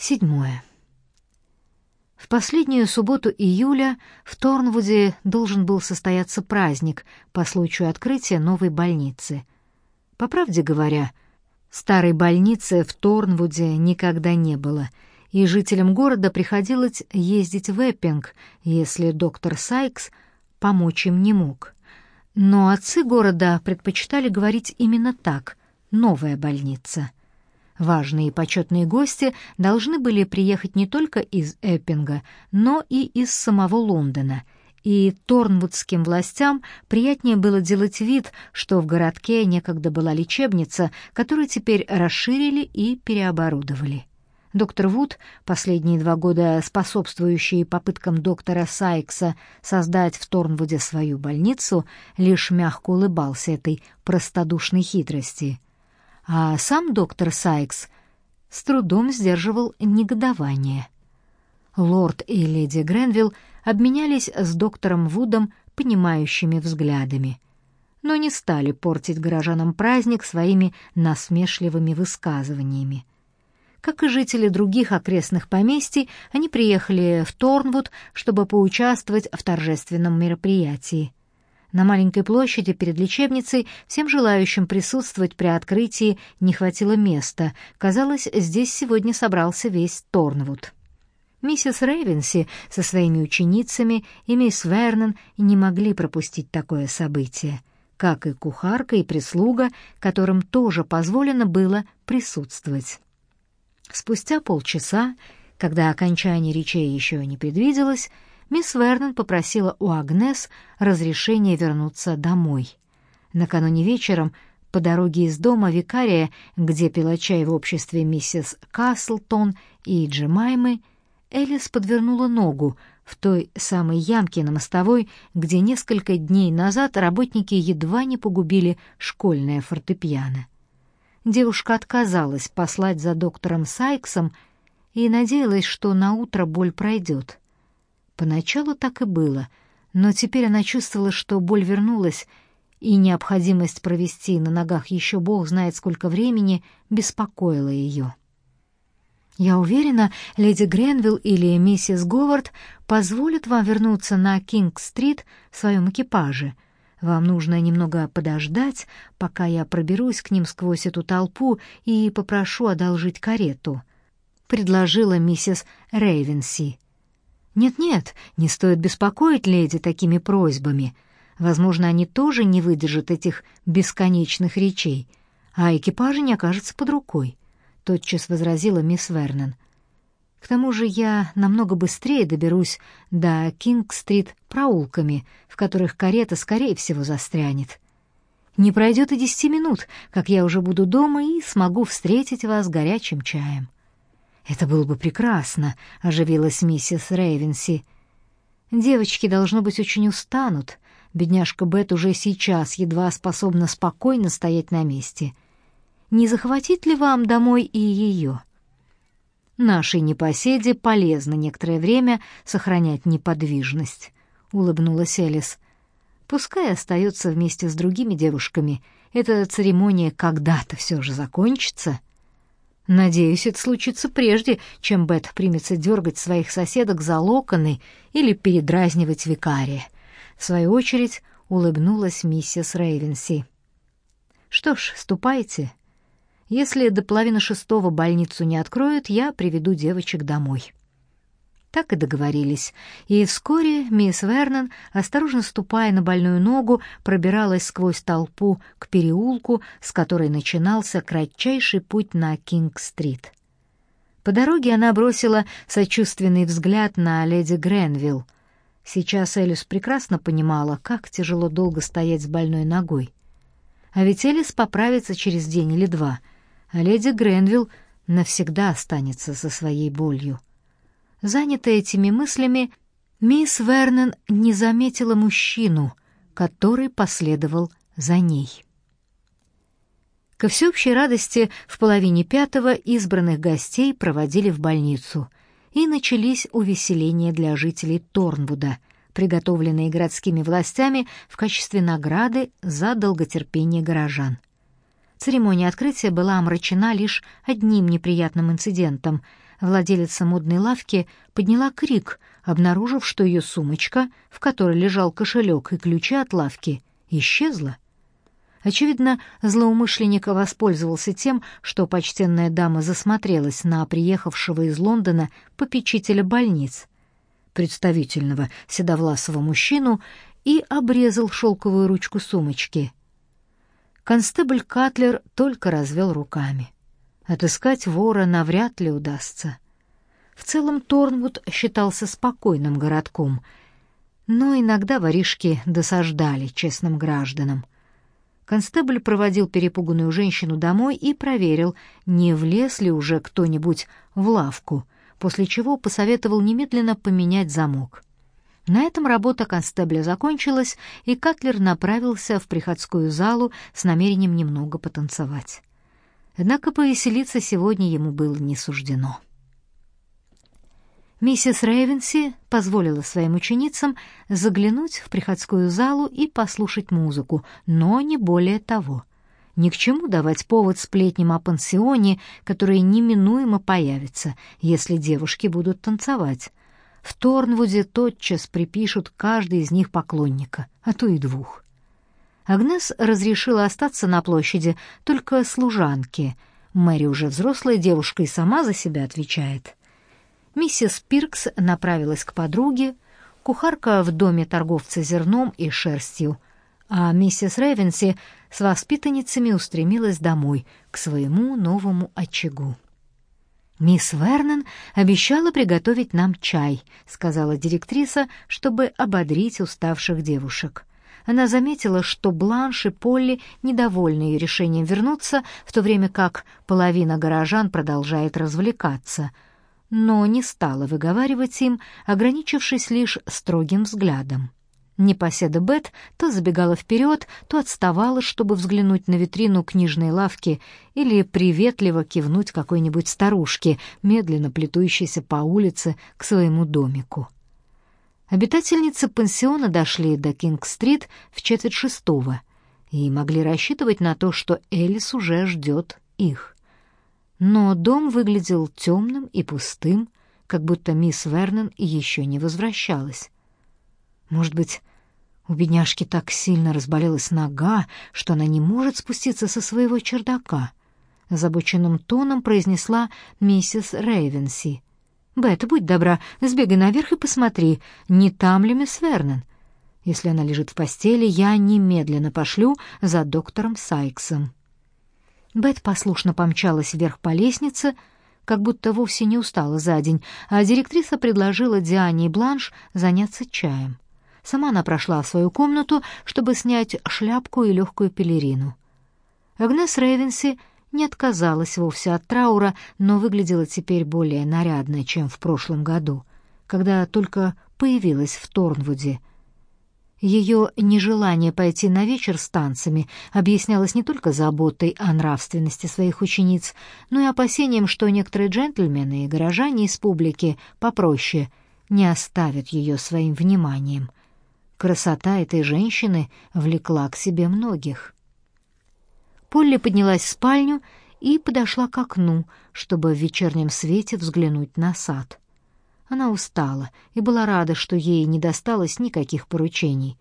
Седьмое. В последнюю субботу июля в Торнвуде должен был состояться праздник по случаю открытия новой больницы. По правде говоря, старой больницы в Торнвуде никогда не было, и жителям города приходилось ездить в Эппинг, если доктор Сайкс помочь им не мог. Но отцы города предпочитали говорить именно так — «новая больница». Важные и почетные гости должны были приехать не только из Эппинга, но и из самого Лондона, и торнвудским властям приятнее было делать вид, что в городке некогда была лечебница, которую теперь расширили и переоборудовали. Доктор Вуд, последние два года способствующий попыткам доктора Сайкса создать в Торнвуде свою больницу, лишь мягко улыбался этой простодушной хитрости — а сам доктор Сайкс с трудом сдерживал негодование. Лорд и леди Гренвилл обменялись с доктором Вудом понимающими взглядами, но не стали портить горожанам праздник своими насмешливыми высказываниями. Как и жители других окрестных поместий, они приехали в Торнвуд, чтобы поучаствовать в торжественном мероприятии. На маленькой площади перед лечебницей всем желающим присутствовать при открытии не хватило места. Казалось, здесь сегодня собрался весь Торнвуд. Миссис Рейвенси со своими ученицами и мисс Вернон не могли пропустить такое событие, как и кухарка и прислуга, которым тоже позволено было присутствовать. Спустя полчаса, когда окончание речей еще не предвиделось, мисс Вернон попросила у Агнес разрешения вернуться домой. Накануне вечером по дороге из дома викария, где пила чай в обществе миссис Каслтон и Джемаймы, Элис подвернула ногу в той самой ямке на мостовой, где несколько дней назад работники едва не погубили школьное фортепиано. Девушка отказалась послать за доктором Сайксом и надеялась, что на утро боль пройдет. Поначалу так и было, но теперь она чувствовала, что боль вернулась, и необходимость провести на ногах еще бог знает сколько времени беспокоила ее. «Я уверена, леди Гренвилл или миссис Говард позволят вам вернуться на Кинг-стрит в своем экипаже. Вам нужно немного подождать, пока я проберусь к ним сквозь эту толпу и попрошу одолжить карету», — предложила миссис Рейвенси. Нет-нет, не стоит беспокоить леди такими просьбами. Возможно, они тоже не выдержат этих бесконечных речей, а экипажа не окажется под рукой, тотчас возразила мисс Вернон. К тому же я намного быстрее доберусь до Кинг-стрит проулками, в которых карета скорее всего застрянет. Не пройдет и десяти минут, как я уже буду дома и смогу встретить вас горячим чаем. «Это было бы прекрасно», — оживилась миссис Рейвенси. «Девочки, должно быть, очень устанут. Бедняжка Бет уже сейчас едва способна спокойно стоять на месте. Не захватить ли вам домой и ее?» «Нашей непоседе полезно некоторое время сохранять неподвижность», — улыбнулась Элис. «Пускай остается вместе с другими девушками. Эта церемония когда-то все же закончится». Надеюсь, это случится прежде, чем Бет примется дергать своих соседок за локоны или передразнивать викария. В свою очередь улыбнулась миссис Рейвенси. «Что ж, ступайте. Если до половины шестого больницу не откроют, я приведу девочек домой». Так и договорились, и вскоре мисс Вернон, осторожно ступая на больную ногу, пробиралась сквозь толпу к переулку, с которой начинался кратчайший путь на Кинг-стрит. По дороге она бросила сочувственный взгляд на леди Гренвилл. Сейчас Элис прекрасно понимала, как тяжело долго стоять с больной ногой. А ведь Элис поправится через день или два, а леди Гренвилл навсегда останется со своей болью. Занятая этими мыслями, мисс Вернон не заметила мужчину, который последовал за ней. Ко всеобщей радости в половине пятого избранных гостей проводили в больницу, и начались увеселения для жителей Торнвуда, приготовленные городскими властями в качестве награды за долготерпение горожан. Церемония открытия была омрачена лишь одним неприятным инцидентом — владелица модной лавки подняла крик, обнаружив, что ее сумочка, в которой лежал кошелек и ключи от лавки, исчезла. Очевидно, злоумышленник воспользовался тем, что почтенная дама засмотрелась на приехавшего из Лондона попечителя больниц, представительного седовласого мужчину, и обрезал шелковую ручку сумочки. Констебль Катлер только развел руками. Отыскать вора навряд ли удастся. В целом Торнвуд считался спокойным городком, но иногда воришки досаждали честным гражданам. Констебль проводил перепуганную женщину домой и проверил, не влез ли уже кто-нибудь в лавку, после чего посоветовал немедленно поменять замок. На этом работа констебля закончилась, и Катлер направился в приходскую залу с намерением немного потанцевать. Однако повеселиться сегодня ему было не суждено. Миссис Рейвенси позволила своим ученицам заглянуть в приходскую залу и послушать музыку, но не более того. Ни к чему давать повод сплетням о пансионе, которые неминуемо появятся, если девушки будут танцевать. В Торнвуде тотчас припишут каждый из них поклонника, а то и двух. Агнес разрешила остаться на площади только служанке. Мэри уже взрослая девушка и сама за себя отвечает. Миссис Пиркс направилась к подруге, кухарка в доме торговца зерном и шерстью, а миссис Ревенси с воспитанницами устремилась домой, к своему новому очагу. «Мисс Вернон обещала приготовить нам чай», — сказала директриса, чтобы ободрить уставших девушек. Она заметила, что Бланш и Полли недовольны ее решением вернуться, в то время как половина горожан продолжает развлекаться — но не стала выговаривать им, ограничившись лишь строгим взглядом. Непоседа Бет то забегала вперед, то отставала, чтобы взглянуть на витрину книжной лавки или приветливо кивнуть какой-нибудь старушке, медленно плетущейся по улице к своему домику. Обитательницы пансиона дошли до Кинг-стрит в четверть шестого и могли рассчитывать на то, что Элис уже ждет их но дом выглядел темным и пустым, как будто мисс Вернон еще не возвращалась. Может быть, у бедняжки так сильно разболелась нога, что она не может спуститься со своего чердака. Забоченным тоном произнесла миссис Рейвенси. «Бет, будь добра, сбегай наверх и посмотри, не там ли мисс Вернон. Если она лежит в постели, я немедленно пошлю за доктором Сайксом». Бет послушно помчалась вверх по лестнице, как будто вовсе не устала за день, а директриса предложила Диане и Бланш заняться чаем. Сама она прошла в свою комнату, чтобы снять шляпку и легкую пелерину. Агнес Рейвенси не отказалась вовсе от траура, но выглядела теперь более нарядно, чем в прошлом году, когда только появилась в Торнвуде — ее нежелание пойти на вечер с танцами объяснялось не только заботой о нравственности своих учениц, но и опасением, что некоторые джентльмены и горожане из публики попроще не оставят ее своим вниманием. Красота этой женщины влекла к себе многих. Полли поднялась в спальню и подошла к окну, чтобы в вечернем свете взглянуть на сад. Она устала и была рада, что ей не досталось никаких поручений.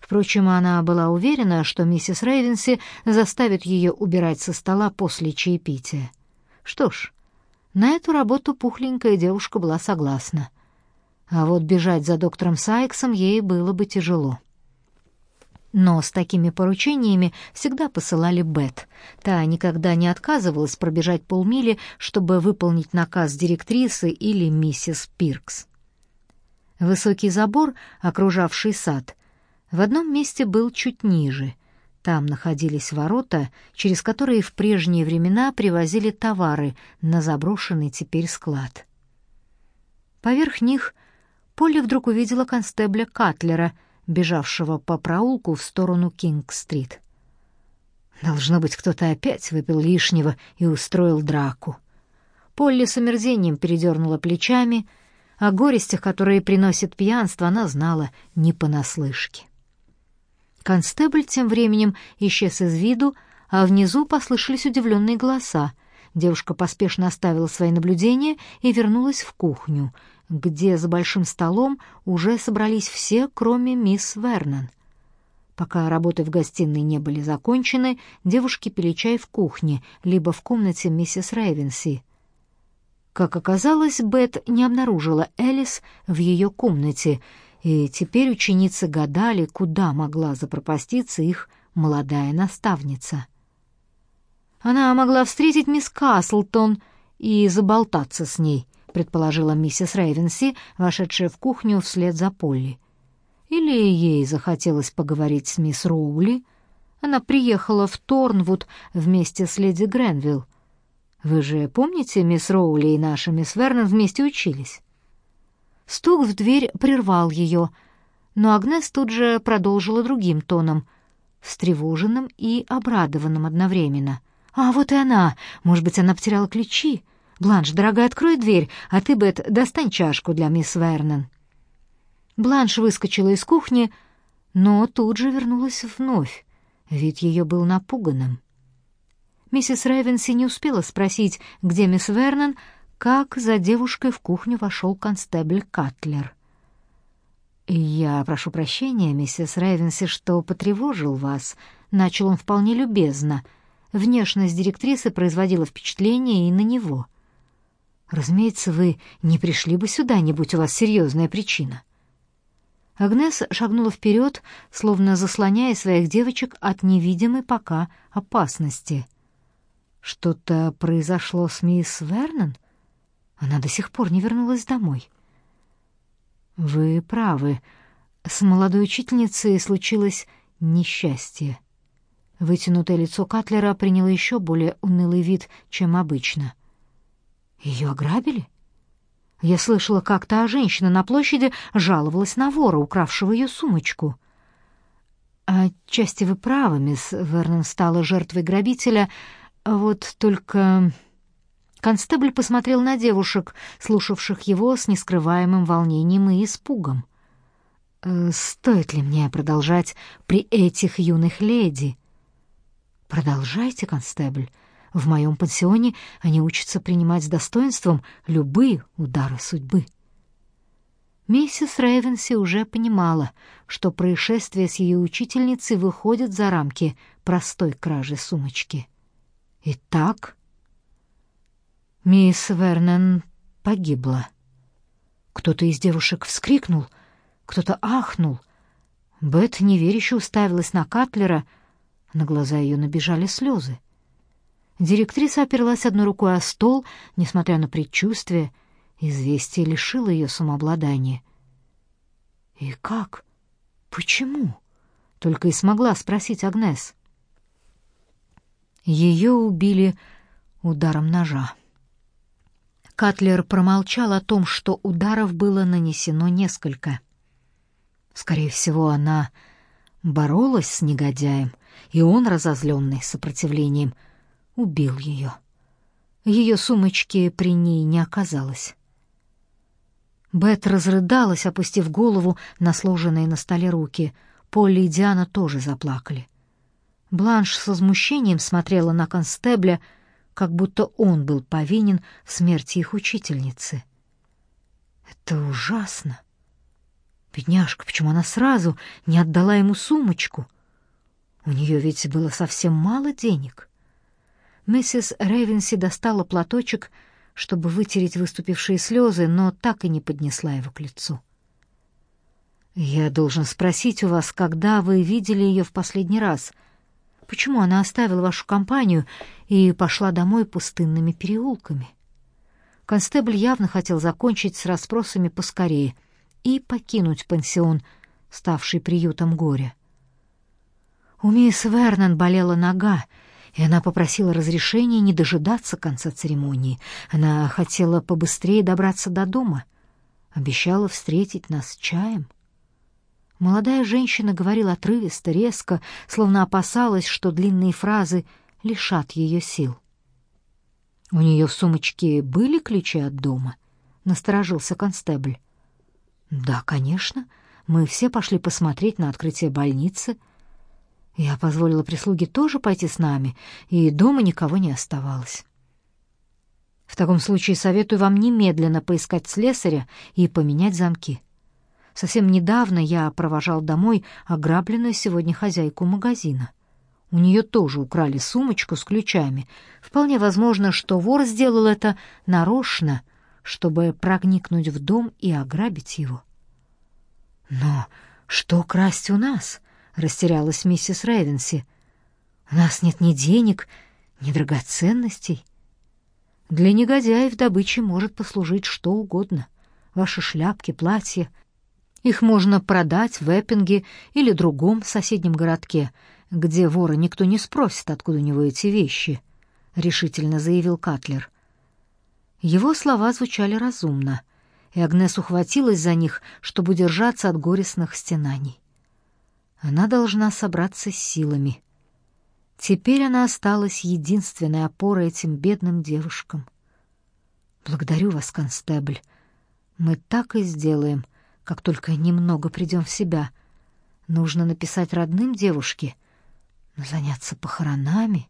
Впрочем, она была уверена, что миссис Рейвенси заставит ее убирать со стола после чаепития. Что ж, на эту работу пухленькая девушка была согласна. А вот бежать за доктором Сайксом ей было бы тяжело. Но с такими поручениями всегда посылали Бет. Та никогда не отказывалась пробежать полмили, чтобы выполнить наказ директрисы или миссис Пиркс. Высокий забор, окружавший сад, в одном месте был чуть ниже. Там находились ворота, через которые в прежние времена привозили товары на заброшенный теперь склад. Поверх них Полли вдруг увидела констебля Катлера — бежавшего по проулку в сторону Кинг-стрит. Должно быть, кто-то опять выпил лишнего и устроил драку. Полли с омерзением передернула плечами, о горестях, которые приносит пьянство, она знала не понаслышке. Констебль тем временем исчез из виду, а внизу послышались удивленные голоса. девушка поспешно оставила свои наблюдения и вернулась в кухню, где за большим столом уже собрались все, кроме мисс Вернон. Пока работы в гостиной не были закончены, девушки пили чай в кухне, либо в комнате миссис Рейвенси. Как оказалось, Бет не обнаружила Элис в ее комнате, и теперь ученицы гадали, куда могла запропаститься их молодая наставница. Она могла встретить мисс Каслтон и заболтаться с ней, предположила миссис Рейвенси, вошедшая в кухню вслед за Полли. Или ей захотелось поговорить с мисс Роули. Она приехала в Торнвуд вместе с леди Гренвилл. Вы же помните, мисс Роули и наша мисс Вернон вместе учились? Стук в дверь прервал ее, но Агнес тут же продолжила другим тоном, встревоженным и обрадованным одновременно. «А вот и она! Может быть, она потеряла ключи? Бланш, дорогая, открой дверь, а ты, Бет, достань чашку для мисс Вернон». Бланш выскочила из кухни, но тут же вернулась вновь. Вид ее был напуганным. Миссис Рейвенси не успела спросить, где мисс Вернон, как за девушкой в кухню вошел констебль Катлер. «Я прошу прощения, миссис Рейвенси, что потревожил вас», — начал он вполне любезно. Внешность директрисы производила впечатление и на него. «Разумеется, вы не пришли бы сюда, не будь у вас серьезная причина». Агнес шагнула вперед, словно заслоняя своих девочек от невидимой пока опасности. Что-то произошло с мисс Вернон? Она до сих пор не вернулась домой. Вы правы. С молодой учительницей случилось несчастье. Вытянутое лицо Катлера приняло еще более унылый вид, чем обычно. Ее ограбили? Я слышала, как та женщина на площади жаловалась на вора, укравшего ее сумочку. Отчасти вы правы, мисс Вернон стала жертвой грабителя, вот только констебль посмотрел на девушек, слушавших его с нескрываемым волнением и испугом. «Э, «Стоит ли мне продолжать при этих юных леди?» «Продолжайте, констебль. В моем пансионе они учатся принимать с достоинством любые удары судьбы. Миссис Рейвенси уже понимала, что происшествие с ее учительницей выходит за рамки простой кражи сумочки. Итак, мисс Вернон погибла. Кто-то из девушек вскрикнул, кто-то ахнул. Бет неверяще уставилась на Катлера, на глаза ее набежали слезы. Директриса оперлась одной рукой о стол, несмотря на предчувствие, известие лишило ее самообладания. «И как? Почему?» — только и смогла спросить Агнес. Ее убили ударом ножа. Катлер промолчал о том, что ударов было нанесено несколько. Скорее всего, она боролась с негодяем, и он, разозленный сопротивлением, — убил ее. Ее сумочки при ней не оказалось. Бет разрыдалась, опустив голову на сложенные на столе руки. Полли и Диана тоже заплакали. Бланш с возмущением смотрела на констебля, как будто он был повинен в смерти их учительницы. Это ужасно. Бедняжка, почему она сразу не отдала ему сумочку? У нее ведь было совсем мало денег. Миссис Рейвенси достала платочек, чтобы вытереть выступившие слезы, но так и не поднесла его к лицу. «Я должен спросить у вас, когда вы видели ее в последний раз? Почему она оставила вашу компанию и пошла домой пустынными переулками?» Констебль явно хотел закончить с расспросами поскорее и покинуть пансион, ставший приютом горя. У мисс Вернон болела нога, и она попросила разрешения не дожидаться конца церемонии. Она хотела побыстрее добраться до дома, обещала встретить нас чаем. Молодая женщина говорила отрывисто, резко, словно опасалась, что длинные фразы лишат ее сил. «У нее в сумочке были ключи от дома?» — насторожился констебль. «Да, конечно. Мы все пошли посмотреть на открытие больницы», я позволила прислуге тоже пойти с нами, и дома никого не оставалось. В таком случае советую вам немедленно поискать слесаря и поменять замки. Совсем недавно я провожал домой ограбленную сегодня хозяйку магазина. У нее тоже украли сумочку с ключами. Вполне возможно, что вор сделал это нарочно, чтобы проникнуть в дом и ограбить его. «Но что красть у нас?» — растерялась миссис Рейвенси. «У нас нет ни денег, ни драгоценностей». Для негодяев добычей может послужить что угодно. Ваши шляпки, платья. Их можно продать в Эппинге или другом соседнем городке, где вора никто не спросит, откуда у него эти вещи, — решительно заявил Катлер. Его слова звучали разумно, и Агнес ухватилась за них, чтобы удержаться от горестных стенаний. Она должна собраться с силами — Теперь она осталась единственной опорой этим бедным девушкам. Благодарю вас, констебль. Мы так и сделаем, как только немного придем в себя. Нужно написать родным девушке, заняться похоронами.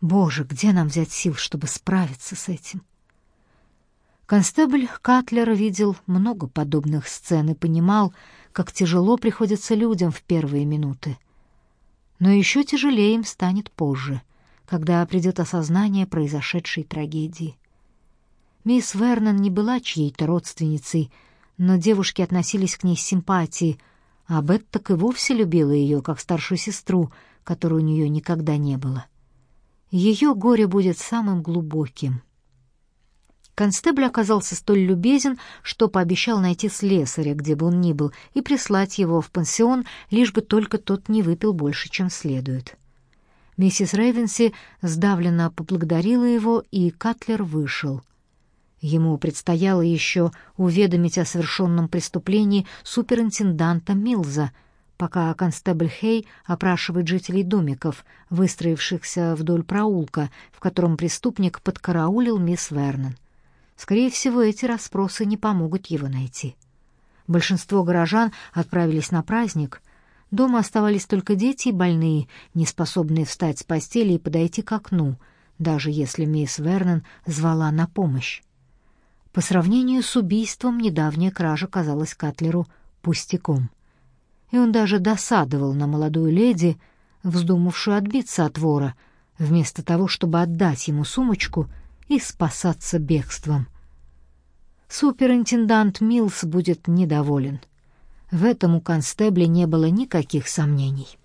Боже, где нам взять сил, чтобы справиться с этим? Констебль Катлер видел много подобных сцен и понимал, как тяжело приходится людям в первые минуты но еще тяжелее им станет позже, когда придет осознание произошедшей трагедии. Мисс Вернон не была чьей-то родственницей, но девушки относились к ней с симпатией, а Бет так и вовсе любила ее, как старшую сестру, которой у нее никогда не было. Ее горе будет самым глубоким — Констебль оказался столь любезен, что пообещал найти слесаря, где бы он ни был, и прислать его в пансион, лишь бы только тот не выпил больше, чем следует. Миссис Рейвенси сдавленно поблагодарила его, и Катлер вышел. Ему предстояло еще уведомить о совершенном преступлении суперинтенданта Милза, пока констебль Хей опрашивает жителей домиков, выстроившихся вдоль проулка, в котором преступник подкараулил мисс Вернон. Скорее всего, эти расспросы не помогут его найти. Большинство горожан отправились на праздник. Дома оставались только дети и больные, не способные встать с постели и подойти к окну, даже если мисс Вернон звала на помощь. По сравнению с убийством недавняя кража казалась Катлеру пустяком. И он даже досадовал на молодую леди, вздумавшую отбиться от вора, вместо того, чтобы отдать ему сумочку — и спасаться бегством. Суперинтендант Милс будет недоволен. В этом у констебля не было никаких сомнений.